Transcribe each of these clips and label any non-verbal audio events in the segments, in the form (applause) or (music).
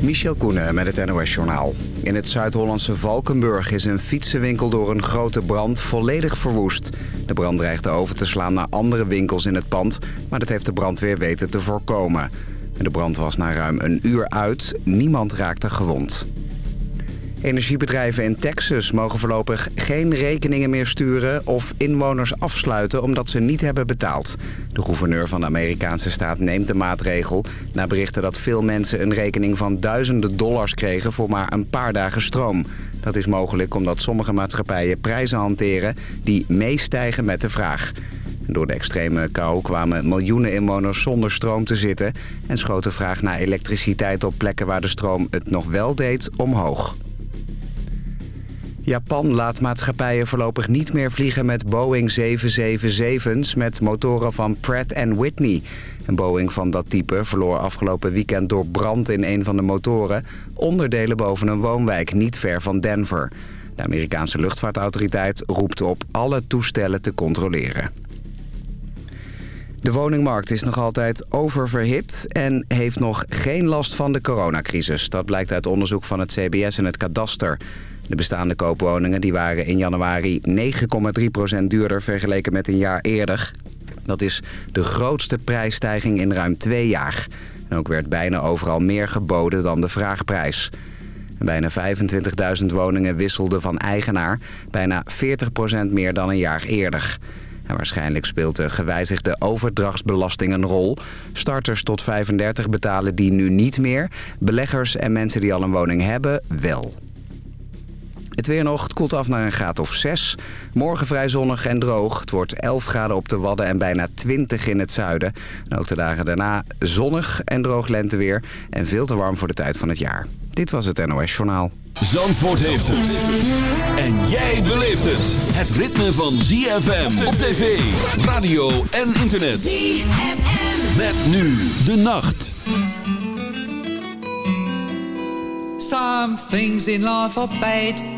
Michel Koenen met het NOS-journaal. In het Zuid-Hollandse Valkenburg is een fietsenwinkel door een grote brand volledig verwoest. De brand dreigde over te slaan naar andere winkels in het pand... maar dat heeft de brandweer weten te voorkomen. De brand was na ruim een uur uit. Niemand raakte gewond. Energiebedrijven in Texas mogen voorlopig geen rekeningen meer sturen of inwoners afsluiten omdat ze niet hebben betaald. De gouverneur van de Amerikaanse staat neemt de maatregel na berichten dat veel mensen een rekening van duizenden dollars kregen voor maar een paar dagen stroom. Dat is mogelijk omdat sommige maatschappijen prijzen hanteren die meestijgen met de vraag. Door de extreme kou kwamen miljoenen inwoners zonder stroom te zitten... en schoot de vraag naar elektriciteit op plekken waar de stroom het nog wel deed omhoog. Japan laat maatschappijen voorlopig niet meer vliegen met Boeing 777's met motoren van Pratt Whitney. Een Boeing van dat type verloor afgelopen weekend door brand in een van de motoren... onderdelen boven een woonwijk niet ver van Denver. De Amerikaanse luchtvaartautoriteit roept op alle toestellen te controleren. De woningmarkt is nog altijd oververhit en heeft nog geen last van de coronacrisis. Dat blijkt uit onderzoek van het CBS en het Kadaster. De bestaande koopwoningen die waren in januari 9,3% duurder vergeleken met een jaar eerder. Dat is de grootste prijsstijging in ruim twee jaar. En ook werd bijna overal meer geboden dan de vraagprijs. Bijna 25.000 woningen wisselden van eigenaar. Bijna 40% meer dan een jaar eerder. En waarschijnlijk speelt de gewijzigde overdrachtsbelasting een rol. Starters tot 35 betalen die nu niet meer. Beleggers en mensen die al een woning hebben wel. Het weer nog, het koelt af naar een graad of 6. Morgen vrij zonnig en droog. Het wordt 11 graden op de Wadden en bijna 20 in het zuiden. En ook de dagen daarna zonnig en droog lenteweer. En veel te warm voor de tijd van het jaar. Dit was het NOS Journaal. Zandvoort heeft het. En jij beleeft het. Het ritme van ZFM op tv, radio en internet. ZFM. Met nu de nacht. Some things in life are bad.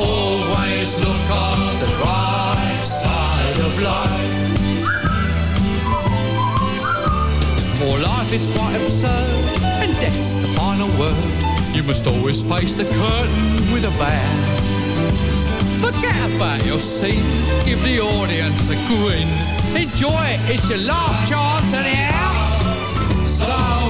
always look on the bright side of life. For life is quite absurd, and death's the final word. You must always face the curtain with a bow. Forget about your scene, give the audience a grin. Enjoy it, it's your last chance anyhow. So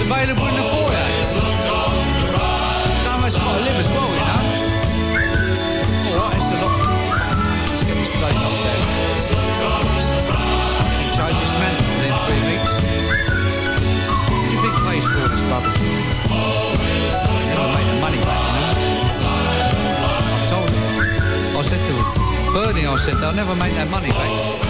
It's available in the foyer. Someone's got to live as well, you know. Alright, it's a lot. Let's get this place knocked down. Change this man within three weeks. What do you think pays for this rubbish? Never make the money back, you know. I told him. I said to him, Bernie, I said, they'll never make that money back.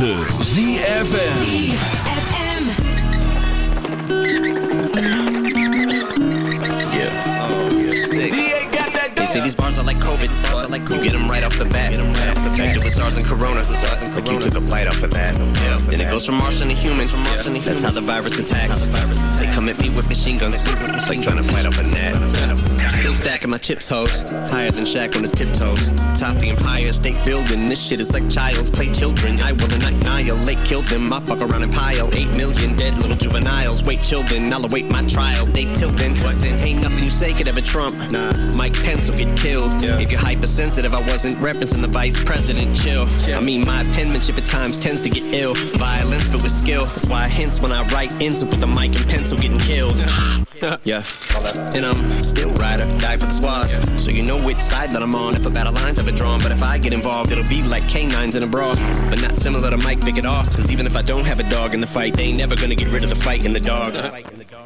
9. Off of that. Then it goes from Martian to human. That's how the virus attacks. They come at me with machine guns. Like trying to fight off a net. Still stacking my chips, hoes. Higher than Shaq on his tiptoes. Top the Empire State Building. This shit is like child's play children. I will annihilate, kill them. I fuck around and pile. Eight million dead little juveniles. Wait, children. I'll await my trial. They tilting. What then? Ain't nothing you say could ever trump. Nah. Mike Pence will get killed. If you're hypersensitive, I wasn't referencing the vice president. Chill. I mean, my penmanship at times tends to get ill. Violence, but with skill. That's why I hints when I write ends up with the mic and pencil getting killed. (laughs) yeah. And I'm still rider. die for the squad. So you know which side that I'm on. If a battle line's ever drawn, but if I get involved, it'll be like canines in a brawl. But not similar to Mike Vick at all. Cause even if I don't have a dog in the fight, they ain't never gonna get rid of the fight in the dog.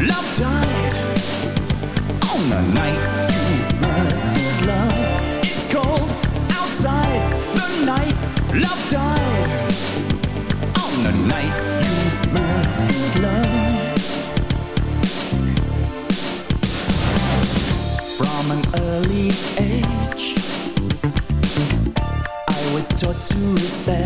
Love died on the night you murdered love. It's cold outside the night. Love died on the night you murdered love. From an early age, I was taught to respect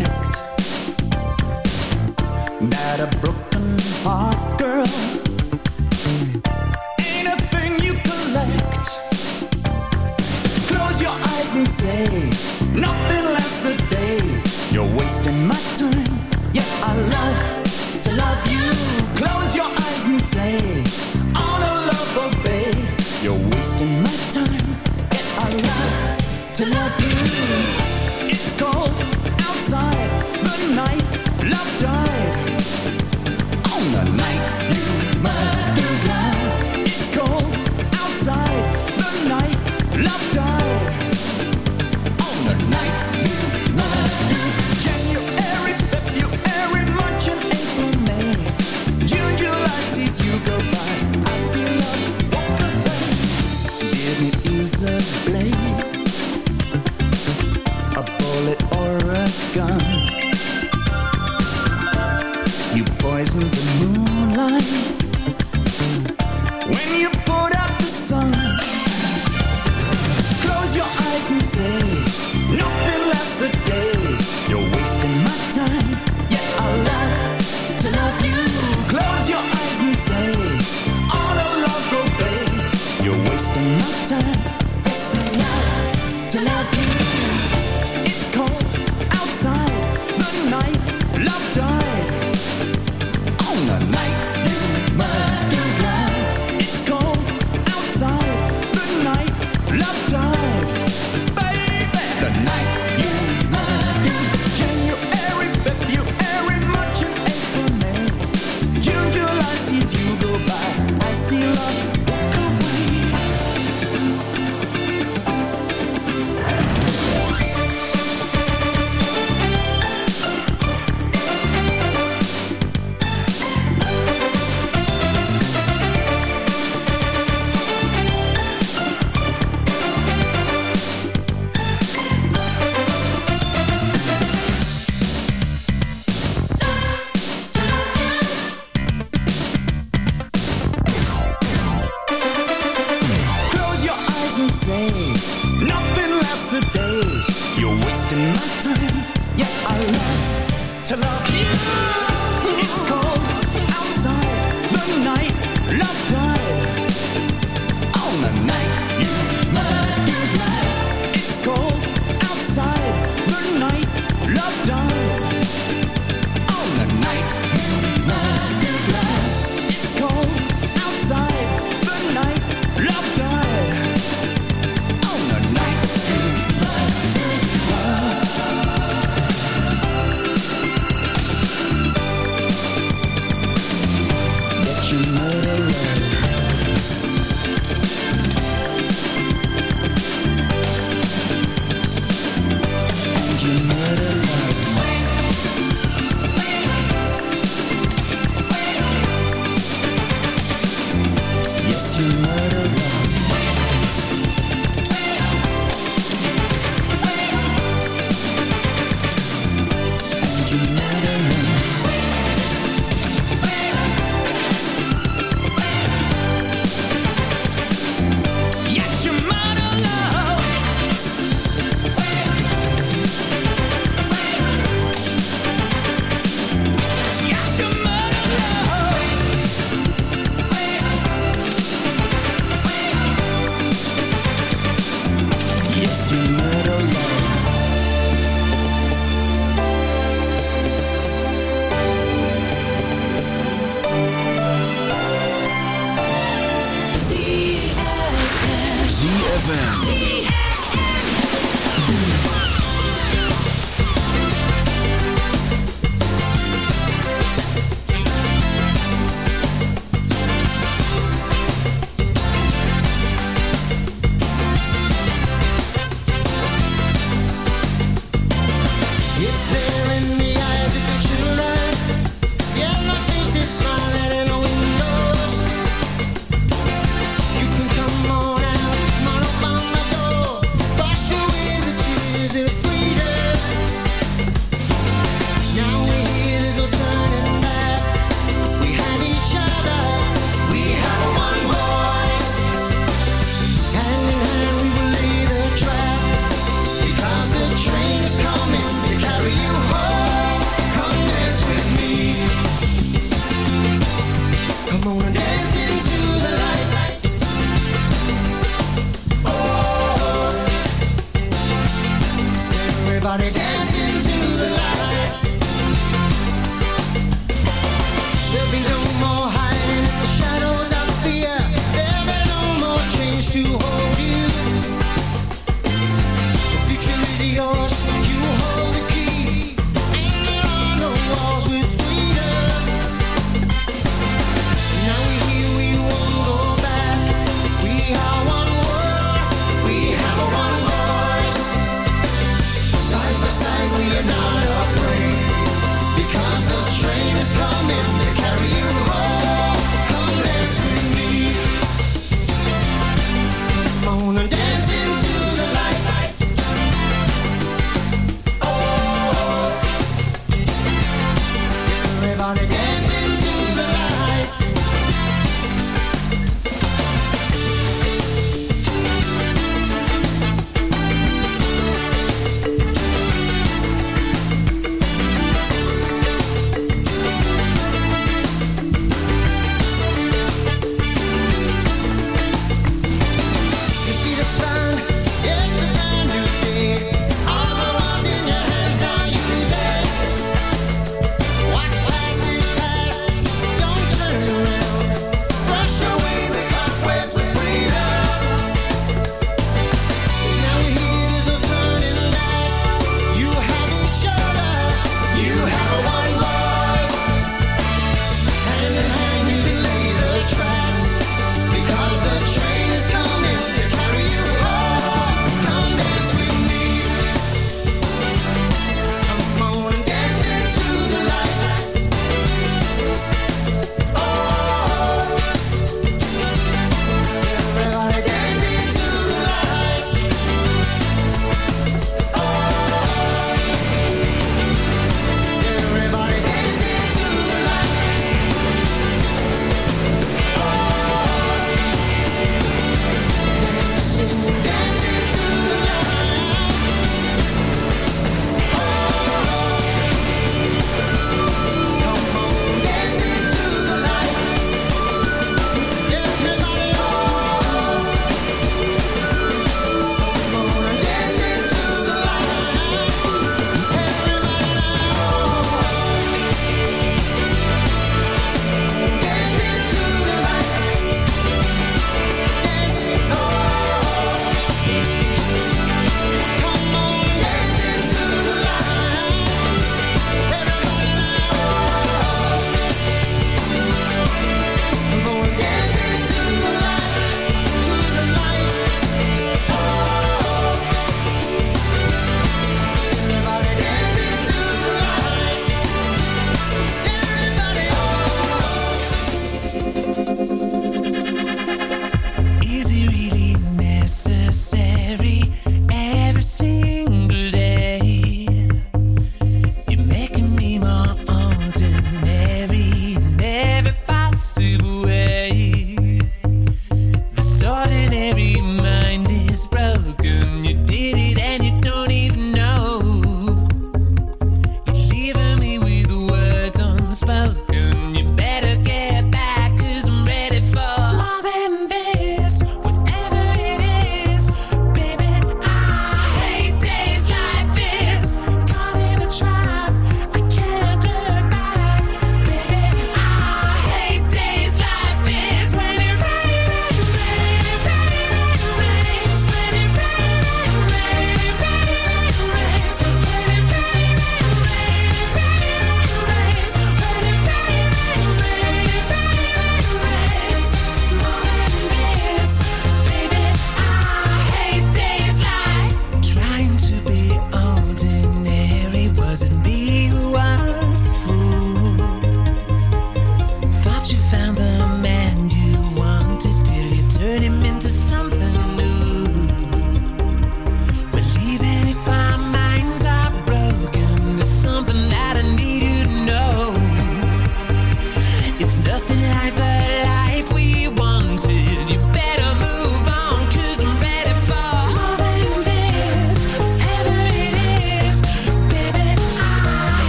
dance into the light.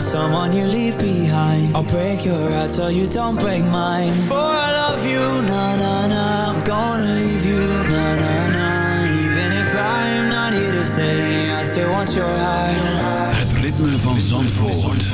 I'm someone you leave behind. I'll break your heart so you don't break mine. For I love you, na na na I'm gonna leave you, na na na. Even if I'm not here to stay I still want your heart. Het ritme van Zandvoort.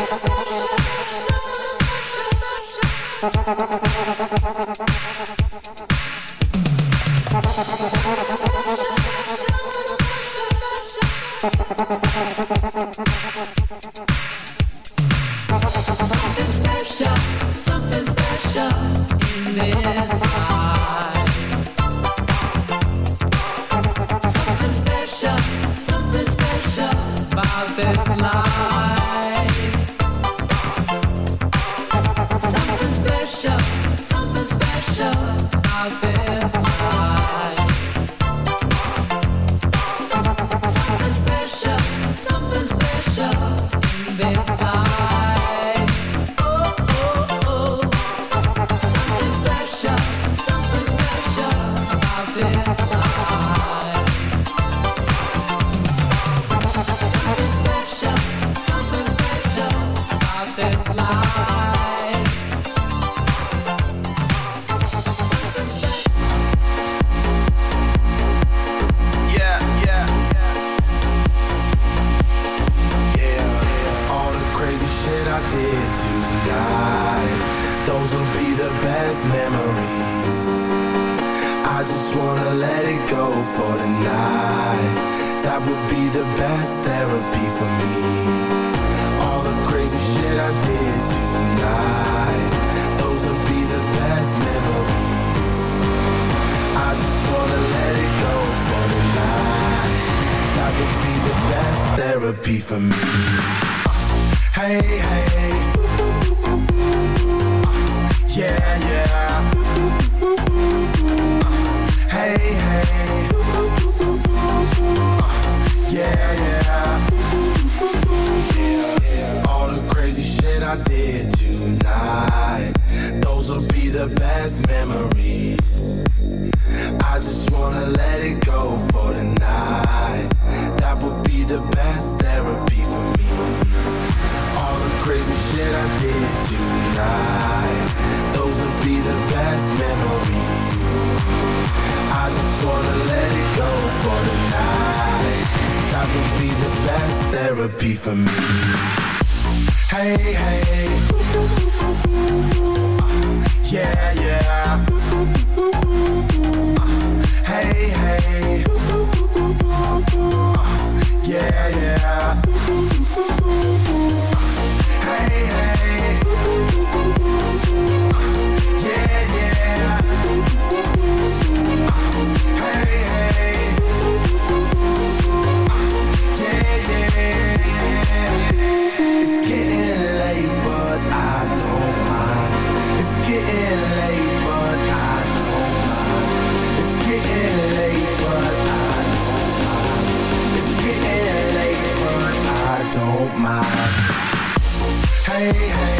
Ha ha ha therapy me. Hey, hey. Uh, yeah, yeah. Uh, hey, hey. Uh, yeah, yeah. hey,